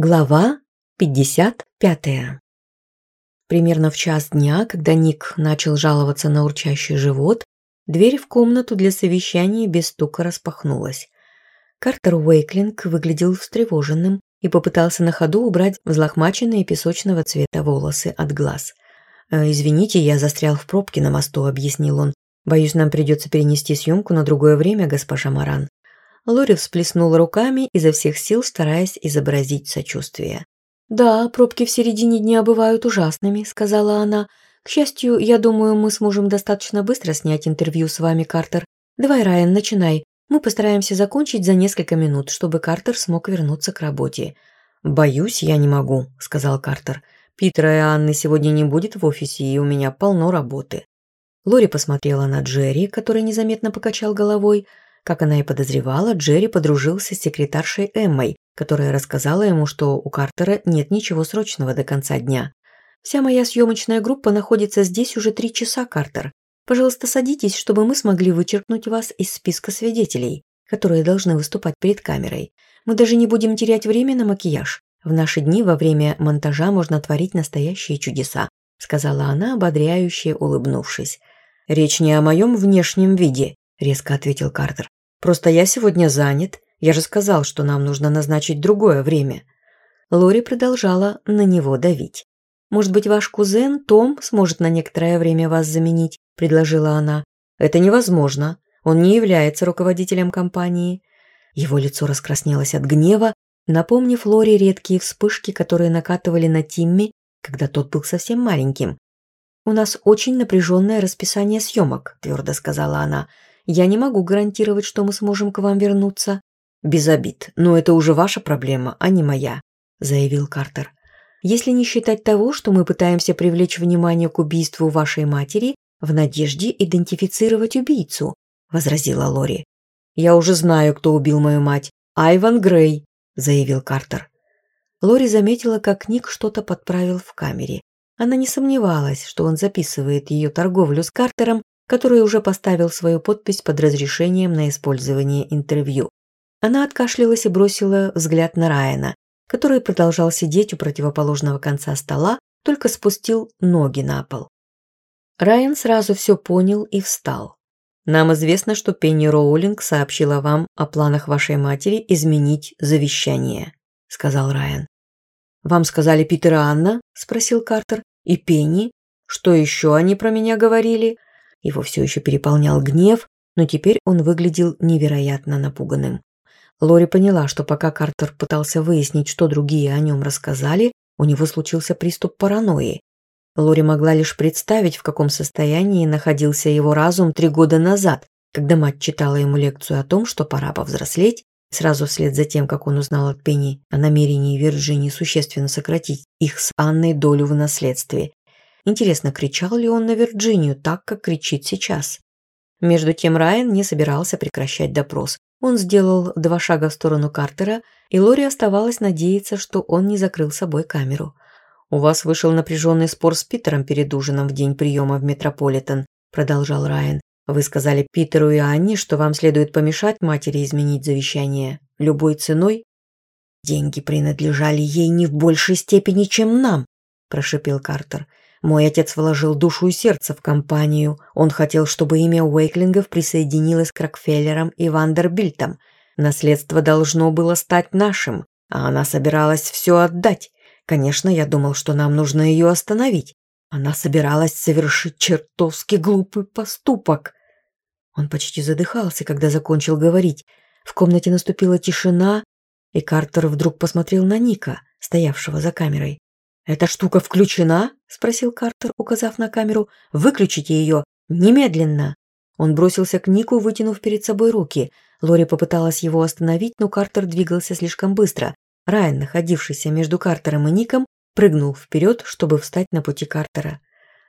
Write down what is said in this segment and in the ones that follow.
Глава 55. Примерно в час дня, когда Ник начал жаловаться на урчащий живот, дверь в комнату для совещаний без стука распахнулась. Картер Уэйклинг выглядел встревоженным и попытался на ходу убрать взлохмаченные песочного цвета волосы от глаз. «Э, «Извините, я застрял в пробке на мосту», — объяснил он. «Боюсь, нам придется перенести съемку на другое время, госпожа Маран». Лори всплеснула руками, изо всех сил стараясь изобразить сочувствие. «Да, пробки в середине дня бывают ужасными», — сказала она. «К счастью, я думаю, мы сможем достаточно быстро снять интервью с вами, Картер. Давай, Райан, начинай. Мы постараемся закончить за несколько минут, чтобы Картер смог вернуться к работе». «Боюсь, я не могу», — сказал Картер. «Питера и Анны сегодня не будет в офисе, и у меня полно работы». Лори посмотрела на Джерри, который незаметно покачал головой, — как она и подозревала, Джерри подружился с секретаршей Эммой, которая рассказала ему, что у Картера нет ничего срочного до конца дня. «Вся моя съемочная группа находится здесь уже три часа, Картер. Пожалуйста, садитесь, чтобы мы смогли вычеркнуть вас из списка свидетелей, которые должны выступать перед камерой. Мы даже не будем терять время на макияж. В наши дни во время монтажа можно творить настоящие чудеса», сказала она, ободряюще резко ответил Картер. «Просто я сегодня занят. Я же сказал, что нам нужно назначить другое время». Лори продолжала на него давить. «Может быть, ваш кузен Том сможет на некоторое время вас заменить?» – предложила она. «Это невозможно. Он не является руководителем компании». Его лицо раскраснелось от гнева, напомнив Лори редкие вспышки, которые накатывали на Тимми, когда тот был совсем маленьким. «У нас очень напряженное расписание съемок», – твердо сказала она. Я не могу гарантировать, что мы сможем к вам вернуться». «Без обид, но это уже ваша проблема, а не моя», – заявил Картер. «Если не считать того, что мы пытаемся привлечь внимание к убийству вашей матери в надежде идентифицировать убийцу», – возразила Лори. «Я уже знаю, кто убил мою мать. Айван Грей», – заявил Картер. Лори заметила, как Ник что-то подправил в камере. Она не сомневалась, что он записывает ее торговлю с Картером который уже поставил свою подпись под разрешением на использование интервью. Она откашлялась и бросила взгляд на Райана, который продолжал сидеть у противоположного конца стола, только спустил ноги на пол. Райан сразу все понял и встал. «Нам известно, что Пенни Роулинг сообщила вам о планах вашей матери изменить завещание», – сказал Райан. «Вам сказали Питер и Анна?» – спросил Картер. «И Пенни? Что еще они про меня говорили?» Его все еще переполнял гнев, но теперь он выглядел невероятно напуганным. Лори поняла, что пока Картер пытался выяснить, что другие о нем рассказали, у него случился приступ паранойи. Лори могла лишь представить, в каком состоянии находился его разум три года назад, когда мать читала ему лекцию о том, что пора повзрослеть, сразу вслед за тем, как он узнал от Пенни о намерении Вирджинии существенно сократить их с Анной долю в наследстве, Интересно, кричал ли он на Вирджинию так, как кричит сейчас? Между тем Райан не собирался прекращать допрос. Он сделал два шага в сторону Картера, и Лори оставалось надеяться, что он не закрыл собой камеру. «У вас вышел напряженный спор с Питером перед ужином в день приема в Метрополитен», продолжал Райан. «Вы сказали Питеру и Анне, что вам следует помешать матери изменить завещание. Любой ценой?» «Деньги принадлежали ей не в большей степени, чем нам», прошипел Картер. Мой отец вложил душу и сердце в компанию. Он хотел, чтобы имя Уэйклингов присоединилось к Рокфеллерам и Вандербильтам. Наследство должно было стать нашим, а она собиралась все отдать. Конечно, я думал, что нам нужно ее остановить. Она собиралась совершить чертовски глупый поступок. Он почти задыхался, когда закончил говорить. В комнате наступила тишина, и Картер вдруг посмотрел на Ника, стоявшего за камерой. «Эта штука включена?» спросил Картер, указав на камеру. «Выключите ее! Немедленно!» Он бросился к Нику, вытянув перед собой руки. Лори попыталась его остановить, но Картер двигался слишком быстро. Райан, находившийся между Картером и Ником, прыгнул вперед, чтобы встать на пути Картера.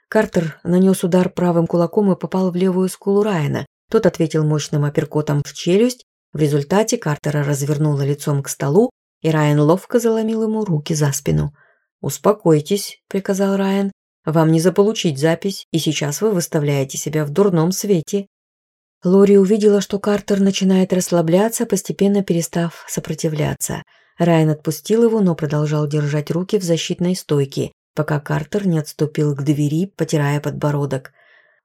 Картер нанес удар правым кулаком и попал в левую скулу Райана. Тот ответил мощным апперкотом в челюсть. В результате Картера развернуло лицом к столу, и Райан ловко заломил ему руки за спину. «Успокойтесь», — приказал Райан. «Вам не заполучить запись, и сейчас вы выставляете себя в дурном свете». Лори увидела, что Картер начинает расслабляться, постепенно перестав сопротивляться. Райан отпустил его, но продолжал держать руки в защитной стойке, пока Картер не отступил к двери, потирая подбородок.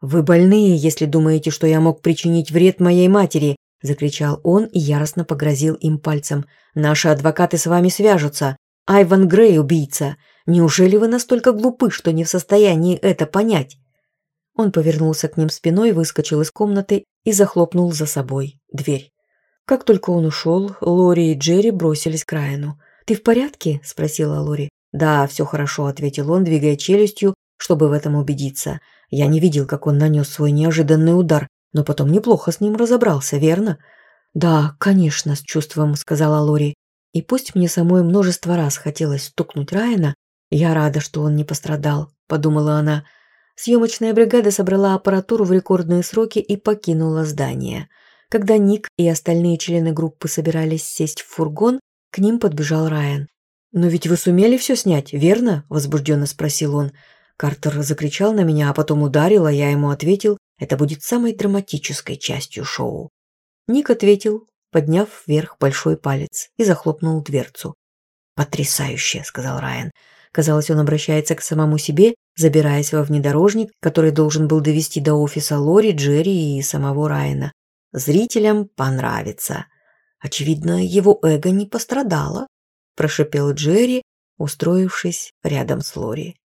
«Вы больные, если думаете, что я мог причинить вред моей матери!» – закричал он и яростно погрозил им пальцем. «Наши адвокаты с вами свяжутся. Айван Грей – убийца. Неужели вы настолько глупы, что не в состоянии это понять?» Он повернулся к ним спиной, выскочил из комнаты и захлопнул за собой дверь. Как только он ушел, Лори и Джерри бросились к Райану. «Ты в порядке?» – спросила Лори. «Да, все хорошо», – ответил он, двигая челюстью, чтобы в этом убедиться. Я не видел, как он нанес свой неожиданный удар, но потом неплохо с ним разобрался, верно? «Да, конечно», – с чувством сказала Лори. И пусть мне самой множество раз хотелось стукнуть Райана, я рада, что он не пострадал, подумала она. Съемочная бригада собрала аппаратуру в рекордные сроки и покинула здание. Когда Ник и остальные члены группы собирались сесть в фургон, к ним подбежал Райан. «Но ведь вы сумели все снять, верно?» – возбужденно спросил он. Картер закричал на меня, а потом ударил, а я ему ответил, «Это будет самой драматической частью шоу». Ник ответил, подняв вверх большой палец и захлопнул дверцу. «Потрясающе!» — сказал Райан. Казалось, он обращается к самому себе, забираясь во внедорожник, который должен был довести до офиса Лори, Джерри и самого Райана. «Зрителям понравится!» «Очевидно, его эго не пострадало», – прошепел Джерри, устроившись рядом с Лори.